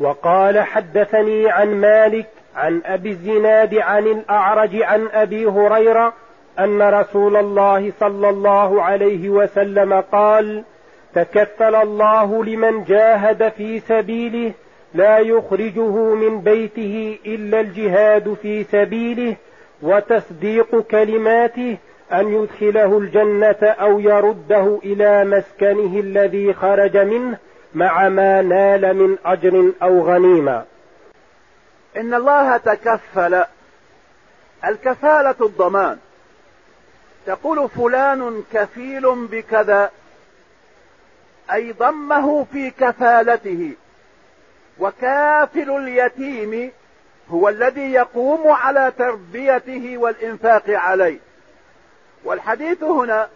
وقال حدثني عن مالك عن أبي الزناد عن الأعرج عن أبي هريرة أن رسول الله صلى الله عليه وسلم قال تكفل الله لمن جاهد في سبيله لا يخرجه من بيته إلا الجهاد في سبيله وتصديق كلماته أن يدخله الجنة أو يرده إلى مسكنه الذي خرج منه مع ما نال من أجر أو غنيمة. إن الله تكفل الكفالة الضمان. تقول فلان كفيل بكذا أي ضمه في كفالته. وكافل اليتيم هو الذي يقوم على تربيته والإنفاق عليه. والحديث هنا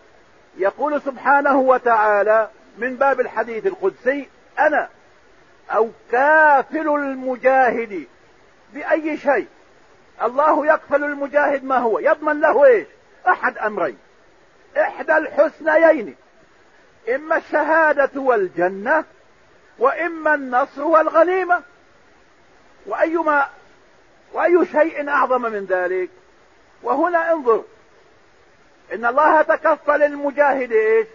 يقول سبحانه وتعالى من باب الحديث القدسي أنا أو كافل المجاهد بأي شيء. الله يكفل المجاهد ما هو؟ يضمن له إيش؟ أحد أمرين. إحدى الحسنيين إما الشهادة والجنة وإما النصر والغنيمة. وأيما وأي شيء أعظم من ذلك؟ وهنا انظر. إن الله تكفل المجاهد إيش؟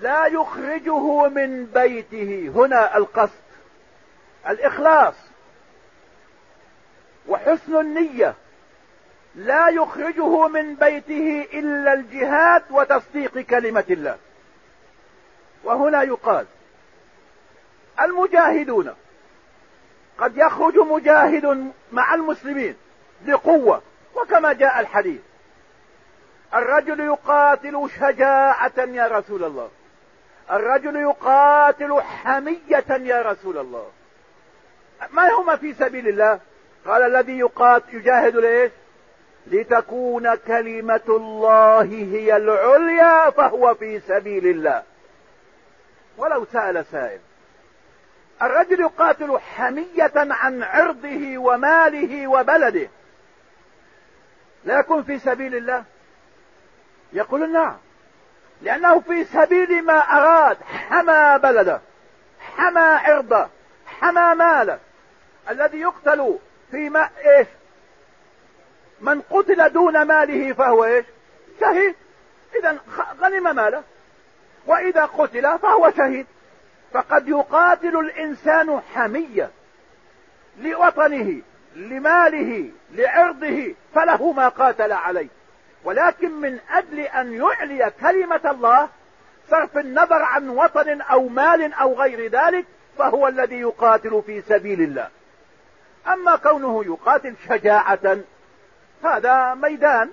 لا يخرجه من بيته. هنا القصد. الإخلاص. وحسن النية. لا يخرجه من بيته إلا الجهاد وتصديق كلمة الله. وهنا يقال المجاهدون. قد يخرج مجاهد مع المسلمين لقوة وكما جاء الحديث. الرجل يقاتل شجاعة يا رسول الله. الرجل يقاتل حمية يا رسول الله. ما هما في سبيل الله؟ قال الذي يقاتل يجاهد ليش؟ لتكون كلمة الله هي العليا فهو في سبيل الله. ولو سأل سائل. الرجل يقاتل حمية عن عرضه وماله وبلده. لا يكون في سبيل الله؟ يقول نعم. لأنه في سبيل ما أراد حمى بلده حمى عرضه حمى ماله. الذي يقتل في ما إيش؟ من قتل دون ماله فهو إيش؟ شهيد. اذا غنم ماله. وإذا قتل فهو شهيد. فقد يقاتل الإنسان حمية لوطنه لماله لعرضه فله ما قاتل عليه. ولكن من أجل أن يعلي كلمة الله صرف النظر عن وطن أو مال أو غير ذلك فهو الذي يقاتل في سبيل الله. أما كونه يقاتل شجاعة هذا ميدان.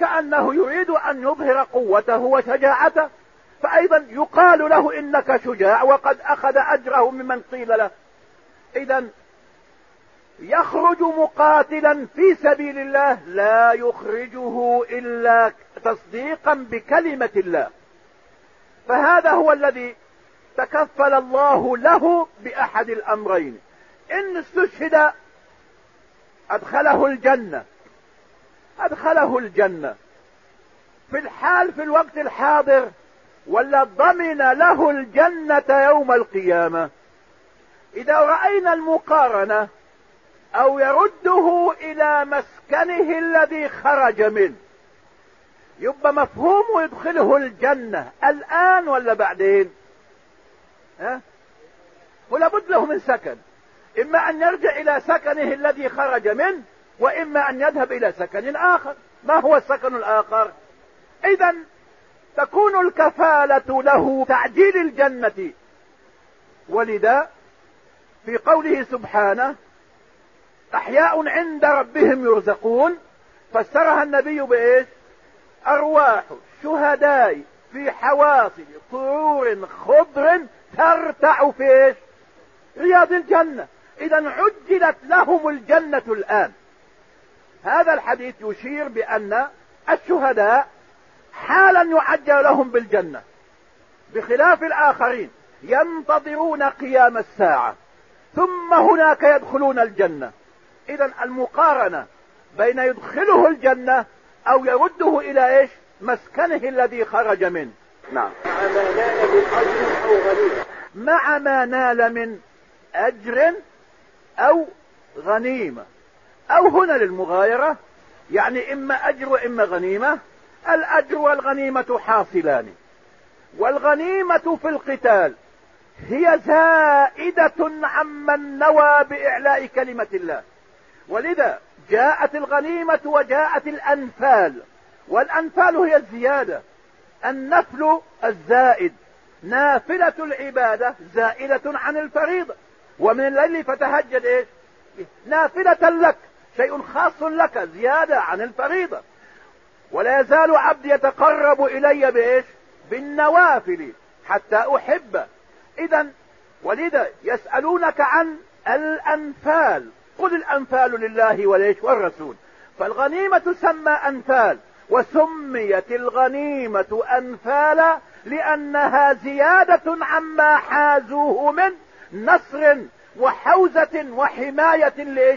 كأنه يريد أن يظهر قوته وشجاعته. فايضا يقال له إنك شجاع وقد أخذ أجره ممن قيل له. اذا يخرج مقاتلا في سبيل الله لا يخرجه إلا تصديقا بكلمة الله. فهذا هو الذي تكفل الله له بأحد الأمرين. إن استشهد أدخله الجنة أدخله الجنة. في الحال في الوقت الحاضر ولا ضمن له الجنة يوم القيامة. إذا رأينا المقارنة أو يرده إلى مسكنه الذي خرج منه. يبقى مفهوم يدخله الجنة. الآن ولا بعدين؟ ها؟ ولا بد له من سكن. إما أن يرجع إلى سكنه الذي خرج منه وإما أن يذهب إلى سكن آخر. ما هو السكن الآخر؟ اذا تكون الكفالة له تعجيل الجنة. ولذا في قوله سبحانه أحياء عند ربهم يرزقون. فسرها النبي بإيش؟ أرواح شهداء في حواصل طيور خضر ترتع في إيش؟ رياض الجنة. اذا عجلت لهم الجنة الآن. هذا الحديث يشير بأن الشهداء حالا يعجل لهم بالجنة. بخلاف الآخرين ينتظرون قيام الساعة. ثم هناك يدخلون الجنة. اذا المقارنة بين يدخله الجنة أو يرده إلى إيش؟ مسكنه الذي خرج منه. نعم. مع ما نال من اجر أو غنيمة مع ما نال من أجر أو غنيمة. أو هنا للمغايرة يعني إما أجر وإما غنيمة. الأجر والغنيمة حاصلان. والغنيمة في القتال هي زائدة عمن نوى بإعلاء كلمة الله. ولذا جاءت الغنيمة وجاءت الأنفال والأنفال هي الزيادة. النفل الزائد. نافلة العبادة زائدة عن الفريضة. ومن الليل فتهجد إيش؟ نافلة لك. شيء خاص لك زيادة عن الفريضة. ولا يزال عبدي يتقرب إلي بإيش؟ بالنوافل حتى أحبه. اذا ولذا يسألونك عن الأنفال. قل الأنفال لله وليش والرسول. فالغنيمة تسمى أنفال وسميت الغنيمة أنفالا لأنها زيادة عما حازوه من نصر وحوزة وحماية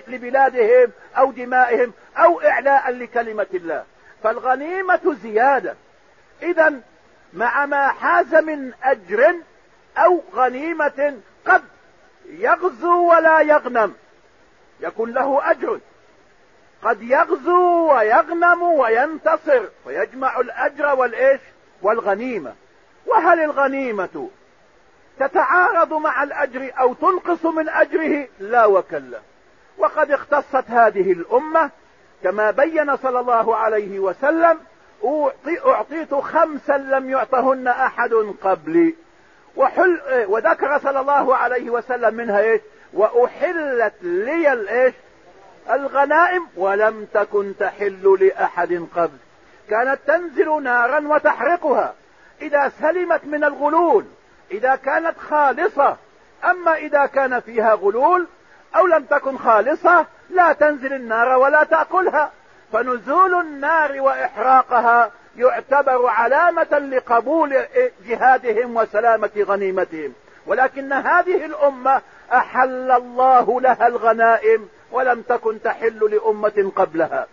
لبلادهم أو دمائهم أو إعلاء لكلمة الله. فالغنيمة زيادة. اذا مع ما حاز من أجر أو غنيمة قد يغزو ولا يغنم. يكون له أجر. قد يغزو ويغنم وينتصر ويجمع الأجر والإيش والغنيمة. وهل الغنيمة تتعارض مع الأجر أو تنقص من أجره؟ لا وكلا. وقد اختصت هذه الأمة كما بين صلى الله عليه وسلم أعطيت خمسا لم يعطهن أحد قبلي. وحل وذكر صلى الله عليه وسلم منها إيش؟ وأحلت لي الإيش؟ الغنائم ولم تكن تحل لأحد قبل. كانت تنزل نارا وتحرقها. إذا سلمت من الغلول إذا كانت خالصة. أما إذا كان فيها غلول أو لم تكن خالصة لا تنزل النار ولا تأكلها. فنزول النار وإحراقها يعتبر علامة لقبول جهادهم وسلامة غنيمتهم. ولكن هذه الأمة أحل الله لها الغنائم ولم تكن تحل لأمة قبلها.